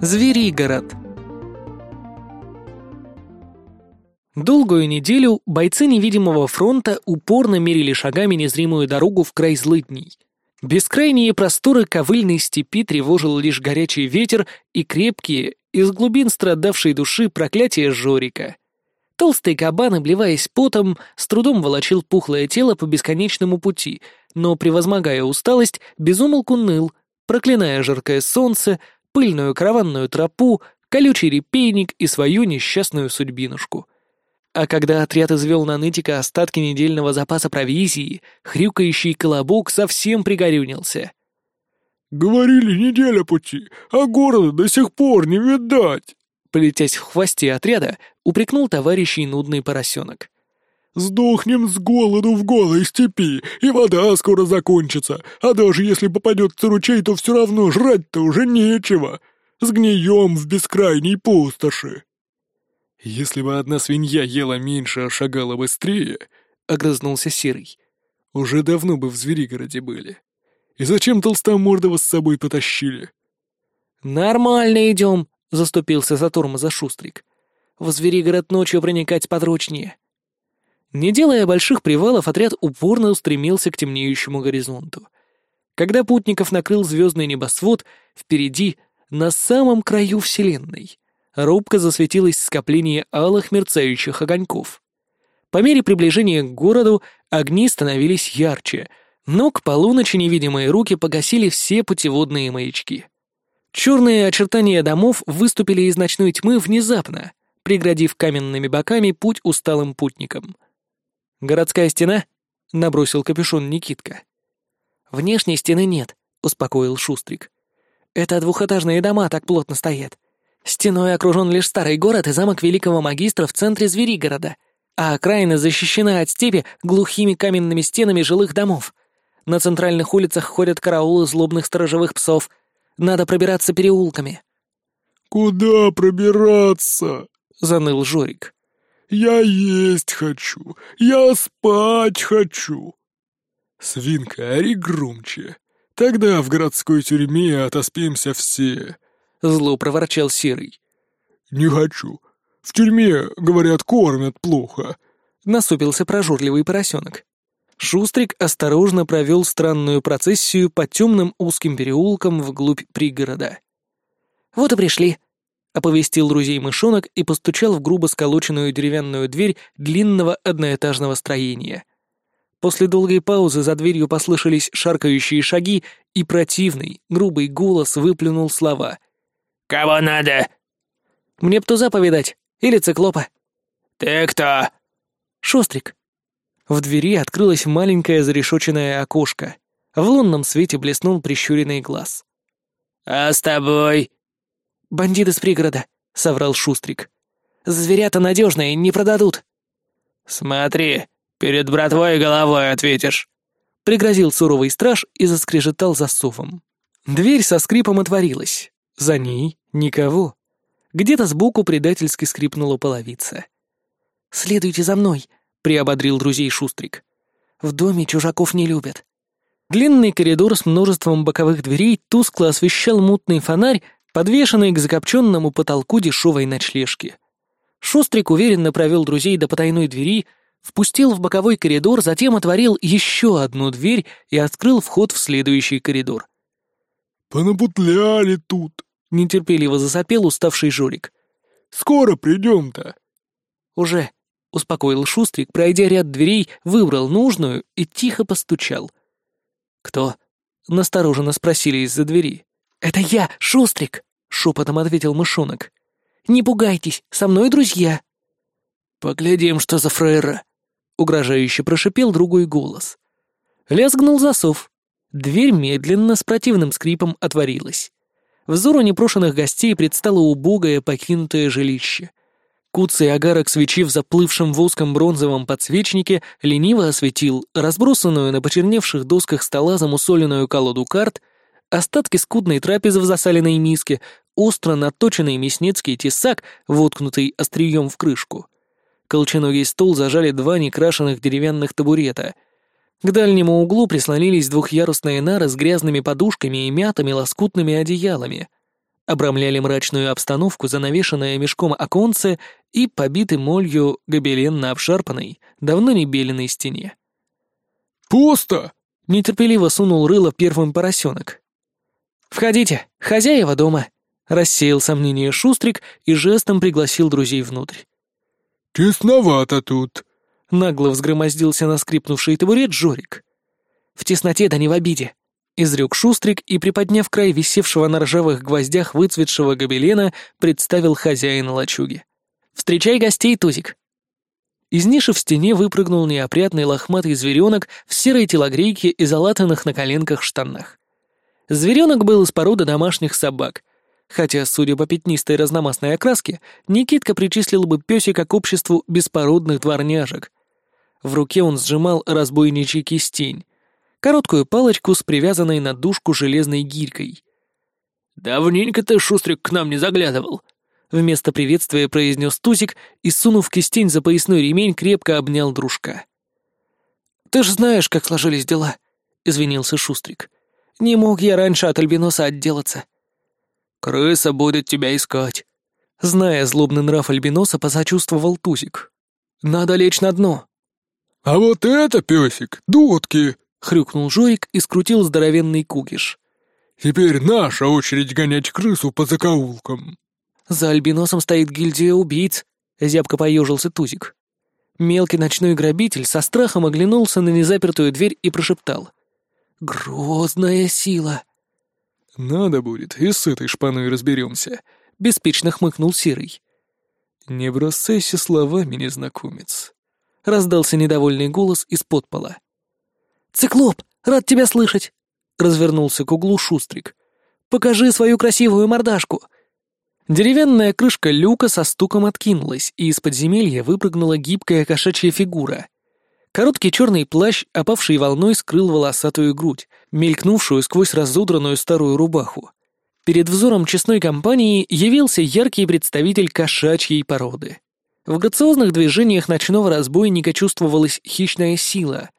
Зверигород. Долгую неделю бойцы невидимого фронта упорно мерили шагами незримую дорогу в край злыдней. Бескрайние просторы ковыльной степи тревожил лишь горячий ветер и крепкие, из глубин страдавшей души проклятия Жорика. Толстый кабан, обливаясь потом, с трудом волочил пухлое тело по бесконечному пути, но, превозмогая усталость, безумолку ныл, проклиная жаркое солнце, пыльную караванную тропу, колючий репейник и свою несчастную судьбинушку. А когда отряд извел на нытика остатки недельного запаса провизии, хрюкающий колобок совсем пригорюнился. «Говорили, неделя пути, а города до сих пор не видать!» Полетясь в хвосте отряда, упрекнул товарищей нудный поросенок. «Сдохнем с голоду в голой степи, и вода скоро закончится, а даже если попадется ручей, то все равно жрать-то уже нечего. Сгнием в бескрайней пустоши». «Если бы одна свинья ела меньше, а шагала быстрее», — огрызнулся Серый, — «уже давно бы в Зверигороде были. И зачем толстомордого с собой потащили?» «Нормально идем», — заступился за тормоза Шустрик. «В Зверигород ночью проникать подручнее». Не делая больших привалов, отряд упорно устремился к темнеющему горизонту. Когда путников накрыл звездный небосвод, впереди, на самом краю Вселенной, робко засветилось скопление алых мерцающих огоньков. По мере приближения к городу огни становились ярче, но к полуночи невидимые руки погасили все путеводные маячки. Черные очертания домов выступили из ночной тьмы внезапно, преградив каменными боками путь усталым путникам — «Городская стена?» — набросил капюшон Никитка. «Внешней стены нет», — успокоил Шустрик. «Это двухэтажные дома так плотно стоят. Стеной окружен лишь старый город и замок великого магистра в центре Зверигорода, а окраина защищена от степи глухими каменными стенами жилых домов. На центральных улицах ходят караулы злобных сторожевых псов. Надо пробираться переулками». «Куда пробираться?» — заныл Жорик. Я есть хочу, я спать хочу. Свинка, ори громче. Тогда в городской тюрьме отоспимся все. Зло проворчал Серый. Не хочу. В тюрьме, говорят, кормят плохо. Насупился прожорливый поросенок. Шустрик осторожно провел странную процессию по темным узким переулкам вглубь пригорода. «Вот и пришли», оповестил друзей мышонок и постучал в грубо сколоченную деревянную дверь длинного одноэтажного строения. После долгой паузы за дверью послышались шаркающие шаги, и противный, грубый голос выплюнул слова. «Кого надо?» «Мне б туза повидать. Или циклопа». «Ты кто?» «Шустрик». В двери открылось маленькое зарешоченное окошко. В лунном свете блеснул прищуренный глаз. «А с тобой?» «Бандиты с пригорода», — соврал Шустрик. «Зверята надежные, не продадут». «Смотри, перед братвой головой ответишь», — пригрозил суровый страж и заскрежетал засовом. Дверь со скрипом отворилась. За ней никого. Где-то сбоку предательски скрипнула половица. «Следуйте за мной», — приободрил друзей Шустрик. «В доме чужаков не любят». Длинный коридор с множеством боковых дверей тускло освещал мутный фонарь, подвешенный к закопченному потолку дешевой ночлежки. Шустрик уверенно провел друзей до потайной двери, впустил в боковой коридор, затем отворил еще одну дверь и открыл вход в следующий коридор. «Понапутляли тут», — нетерпеливо засопел уставший Жорик. «Скоро придем-то». «Уже», — успокоил Шустрик, пройдя ряд дверей, выбрал нужную и тихо постучал. «Кто?» — настороженно спросили из-за двери. «Это я, Шустрик!» — шепотом ответил мышонок. «Не пугайтесь, со мной друзья!» «Поглядим, что за фрейра!» — угрожающе прошипел другой голос. Лязгнул засов. Дверь медленно, с противным скрипом отворилась. Взору непрошенных гостей предстало убогое покинутое жилище. Куцый огарок свечи в заплывшем в узком бронзовом подсвечнике лениво осветил разбросанную на почерневших досках стола замусоленную колоду карт — остатки скудной трапезы в засаленной миске, остро наточенный мясницкий тесак, воткнутый острием в крышку. Колченогий стол зажали два некрашенных деревянных табурета. К дальнему углу прислонились двухъярусные нары с грязными подушками и мятыми лоскутными одеялами. обрамляли мрачную обстановку занавешенное мешком оконце и побитый молью гобелен на обшарпанной, давно не беленой стене. «Пусто!» — нетерпеливо сунул рыло первым поросенок. «Входите, хозяева дома!» — рассеял сомнение Шустрик и жестом пригласил друзей внутрь. «Тесновато тут», — нагло взгромоздился на скрипнувший табурет Жорик. «В тесноте да не в обиде», — изрек Шустрик и, приподняв край висевшего на ржавых гвоздях выцветшего гобелена, представил хозяина лачуги. «Встречай гостей, Тузик!» Из ниши в стене выпрыгнул неопрятный лохматый зверенок в серой телогрейке и залатанных на коленках штанах. Зверенок был из породы домашних собак, хотя, судя по пятнистой разномастной окраске, Никитка причислил бы пёсика к обществу беспородных дворняжек. В руке он сжимал разбойничий кистень, короткую палочку с привязанной на дужку железной гирькой. «Давненько ты, Шустрик, к нам не заглядывал», — вместо приветствия произнес Тузик и, сунув кистень за поясной ремень, крепко обнял дружка. «Ты ж знаешь, как сложились дела», — извинился Шустрик. «Не мог я раньше от Альбиноса отделаться». «Крыса будет тебя искать». Зная злобный нрав Альбиноса, посочувствовал Тузик. «Надо лечь на дно». «А вот это, песик, дудки!» — хрюкнул Жорик и скрутил здоровенный кукиш. «Теперь наша очередь гонять крысу по закоулкам». «За Альбиносом стоит гильдия убийц», — зябко поежился Тузик. Мелкий ночной грабитель со страхом оглянулся на незапертую дверь и прошептал. «Грозная сила!» «Надо будет, и с этой шпаной разберемся», — беспечно хмыкнул Серый. «Не бросайся словами, незнакомец», — раздался недовольный голос из-под пола. «Циклоп, рад тебя слышать!» — развернулся к углу Шустрик. «Покажи свою красивую мордашку!» Деревянная крышка люка со стуком откинулась, и из подземелья выпрыгнула гибкая кошачья фигура. Короткий черный плащ, опавший волной, скрыл волосатую грудь, мелькнувшую сквозь разудранную старую рубаху. Перед взором честной компании явился яркий представитель кошачьей породы. В грациозных движениях ночного разбойника чувствовалась хищная сила.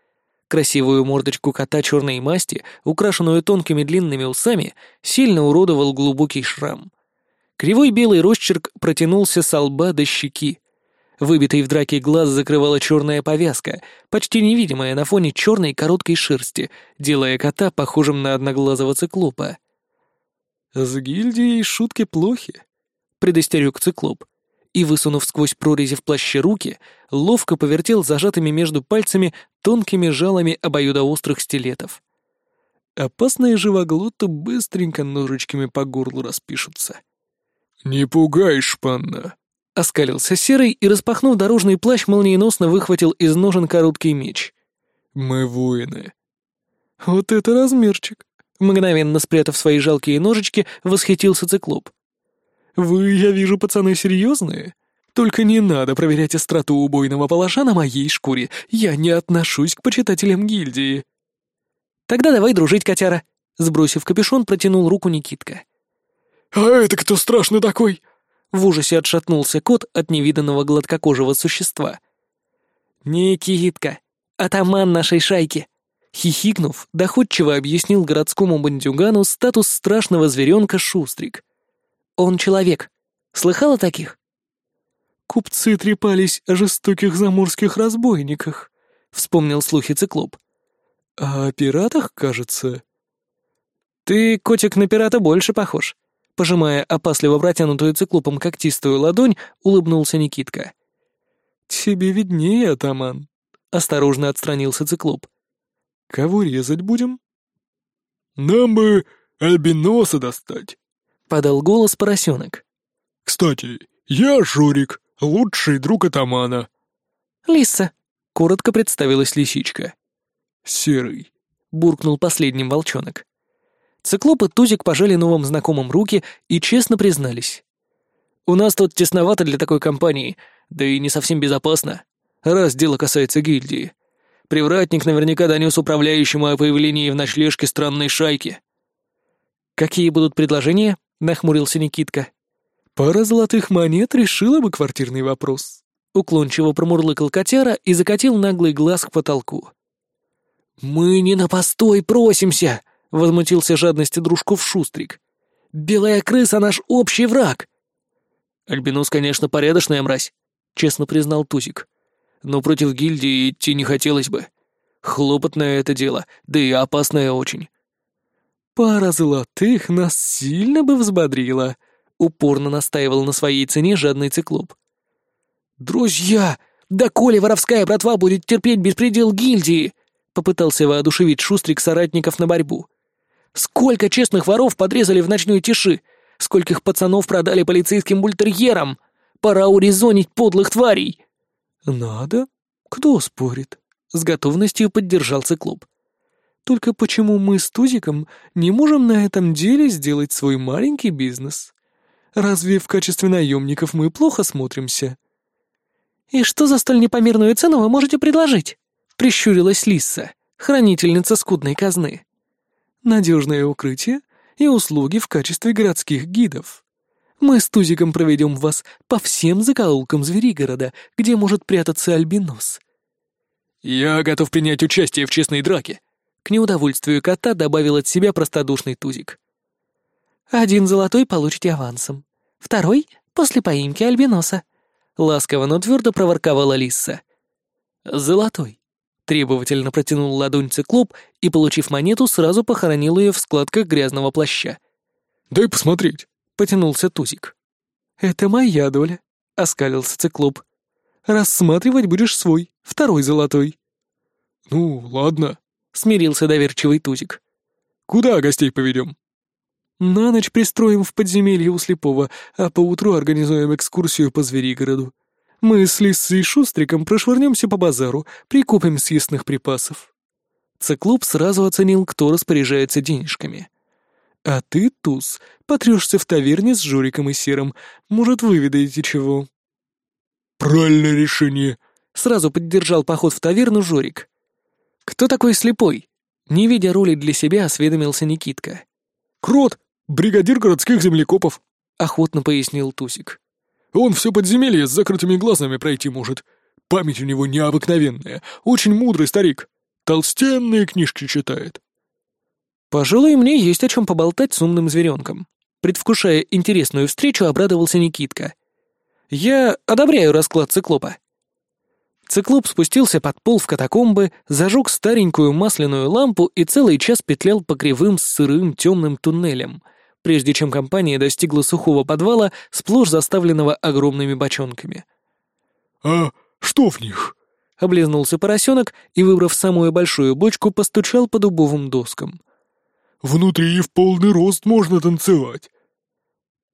Красивую мордочку кота черной масти, украшенную тонкими длинными усами, сильно уродовал глубокий шрам. Кривой белый росчерк протянулся со лба до щеки. Выбитый в драке глаз закрывала черная повязка, почти невидимая на фоне черной короткой шерсти, делая кота похожим на одноглазого циклопа. «С гильдией шутки плохи», — предостерег циклоп, и, высунув сквозь прорези в плаще руки, ловко повертел зажатыми между пальцами тонкими жалами обоюдоострых стилетов. Опасные живоглоты быстренько ножичками по горлу распишутся. «Не пугай, шпанна!» Оскалился Серый и, распахнув дорожный плащ, молниеносно выхватил из ножен короткий меч. «Мы воины». «Вот это размерчик!» Мгновенно спрятав свои жалкие ножички, восхитился циклоп. «Вы, я вижу, пацаны, серьезные? Только не надо проверять остроту убойного палаша на моей шкуре. Я не отношусь к почитателям гильдии». «Тогда давай дружить, котяра!» Сбросив капюшон, протянул руку Никитка. «А это кто страшный такой?» В ужасе отшатнулся кот от невиданного гладкокожего существа. «Никитка, атаман нашей шайки!» Хихикнув, доходчиво объяснил городскому бандюгану статус страшного зверенка Шустрик. «Он человек. Слыхал о таких?» «Купцы трепались о жестоких заморских разбойниках», — вспомнил слухи циклоп. «А о пиратах, кажется?» «Ты, котик, на пирата больше похож», Пожимая опасливо протянутую циклопом когтистую ладонь, улыбнулся Никитка. «Тебе виднее, атаман», — осторожно отстранился циклоп. «Кого резать будем?» «Нам бы альбиноса достать», — подал голос поросенок. «Кстати, я Журик, лучший друг атамана». «Лиса», — коротко представилась лисичка. «Серый», — буркнул последним волчонок. Циклоп и Тузик пожали новым знакомым руки и честно признались. «У нас тут тесновато для такой компании, да и не совсем безопасно, раз дело касается гильдии. Привратник наверняка донес управляющему о появлении в ночлежке странной шайки». «Какие будут предложения?» — нахмурился Никитка. «Пара золотых монет решила бы квартирный вопрос», — уклончиво промурлыкал котяра и закатил наглый глаз к потолку. «Мы не на постой просимся!» — возмутился жадности дружков Шустрик. Белая крыса — наш общий враг!» «Альбинос, конечно, порядочная мразь», — честно признал Тузик. «Но против гильдии идти не хотелось бы. Хлопотное это дело, да и опасное очень». «Пара золотых нас сильно бы взбодрила», — упорно настаивал на своей цене жадный циклоп. «Друзья, да коли воровская братва будет терпеть беспредел гильдии!» — попытался воодушевить Шустрик соратников на борьбу. «Сколько честных воров подрезали в ночной тиши! Скольких пацанов продали полицейским бультерьерам! Пора урезонить подлых тварей!» «Надо? Кто спорит?» — с готовностью поддержал циклоп. Только почему мы с Тузиком не можем на этом деле сделать свой маленький бизнес? Разве в качестве наемников мы плохо смотримся?» «И что за столь непомерную цену вы можете предложить?» — прищурилась Лисса, хранительница скудной казны. «Надежное укрытие и услуги в качестве городских гидов. Мы с Тузиком проведем вас по всем закоулкам Зверигорода, где может прятаться альбинос». «Я готов принять участие в честной драке», к неудовольствию кота добавил от себя простодушный тузик. «Один золотой получите авансом, второй — после поимки альбиноса», — ласково, но твердо проворковала Лисса. «Золотой», — требовательно протянул ладонь циклоп и, получив монету, сразу похоронил ее в складках грязного плаща. «Дай посмотреть», — потянулся Тузик. «Это моя доля», — оскалился циклоп. «Рассматривать будешь свой, второй золотой». «Ну, ладно», — смирился доверчивый Тузик. «Куда гостей поведем?» «На ночь пристроим в подземелье у слепого, а поутру организуем экскурсию по Зверигороду. Мы с Лиссой и Шустриком прошвырнемся по базару, прикупим съестных припасов». Циклоп сразу оценил, кто распоряжается денежками. «А ты, Туз, потрешься в таверне с Жориком и Серым. Может, выведаете чего?» «Правильное решение», — сразу поддержал поход в таверну Жорик. «Кто такой слепой?» Не видя роли для себя, осведомился Никитка. «Крот, бригадир городских землекопов», — охотно пояснил Тусик. «Он все подземелье с закрытыми глазами пройти может. Память у него необыкновенная, очень мудрый старик. Толстенные книжки читает». «Пожалуй, мне есть о чем поболтать с умным зверенком». Предвкушая интересную встречу, обрадовался Никитка. «Я одобряю расклад циклопа. Циклоп спустился под пол в катакомбы, зажег старенькую масляную лампу и целый час петлял по кривым сырым темным туннелям, прежде чем компания достигла сухого подвала, сплошь заставленного огромными бочонками. «А что в них?» — облизнулся поросенок и, выбрав самую большую бочку, постучал по дубовым доскам. «Внутри и в полный рост можно танцевать».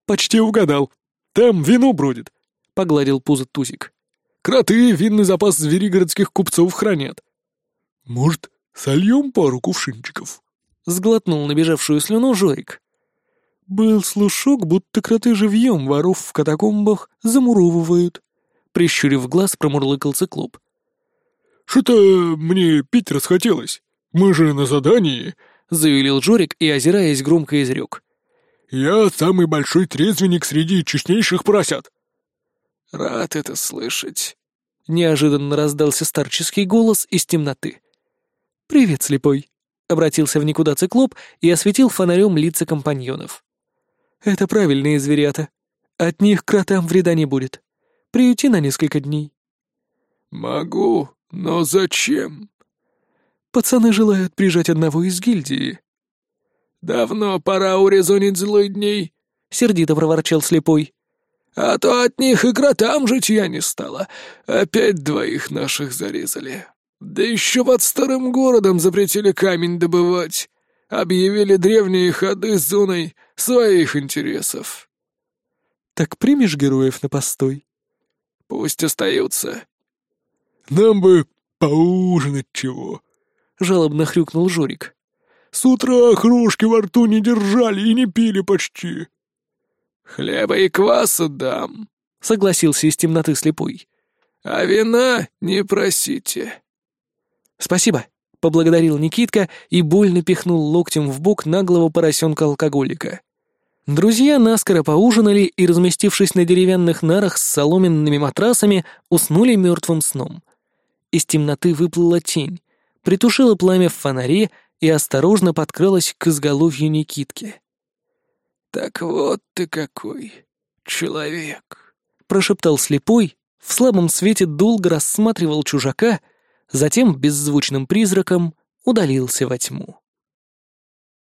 «Почти угадал. Там вино бродит», — погладил пузо Тузик. Кроты винный запас зверигородских купцов хранят. Может, сольем пару кувшинчиков? Сглотнул набежавшую слюну Жорик. Был слушок, будто кроты живьем воров в катакомбах замуровывают. Прищурив глаз, промурлыкал циклоп. «Что-то мне пить расхотелось. Мы же на задании», — заявил Жорик и, озираясь, громко изрек. «Я самый большой трезвенник среди честнейших поросят». «Рад это слышать», — неожиданно раздался старческий голос из темноты. «Привет, слепой», — обратился в никуда циклоп и осветил фонарем лица компаньонов. «Это правильные зверята. От них кротам вреда не будет. Приюти на несколько дней». «Могу, но зачем?» «Пацаны желают прижать одного из гильдии». «Давно пора урезонить злой дней», — сердито проворчал слепой. А то от них и кротам житья не стало. Опять двоих наших зарезали. Да еще под старым городом запретили камень добывать. Объявили древние ходы зоной своих интересов. Так примешь героев на постой? Пусть остаются. Нам бы поужинать чего. Жалобно хрюкнул Жорик. С утра крошки во рту не держали и не пили почти. «Хлеба и кваса дам», — согласился из темноты слепой. «А вина не просите». «Спасибо», — поблагодарил Никитка и больно пихнул локтем в бок наглого поросенка-алкоголика. Друзья наскоро поужинали и, разместившись на деревянных нарах с соломенными матрасами, уснули мертвым сном. Из темноты выплыла тень, притушила пламя в фонаре и осторожно подкралась к изголовью Никитки. Так вот ты какой человек, прошептал слепой, в слабом свете долго рассматривал чужака, затем беззвучным призраком удалился во тьму.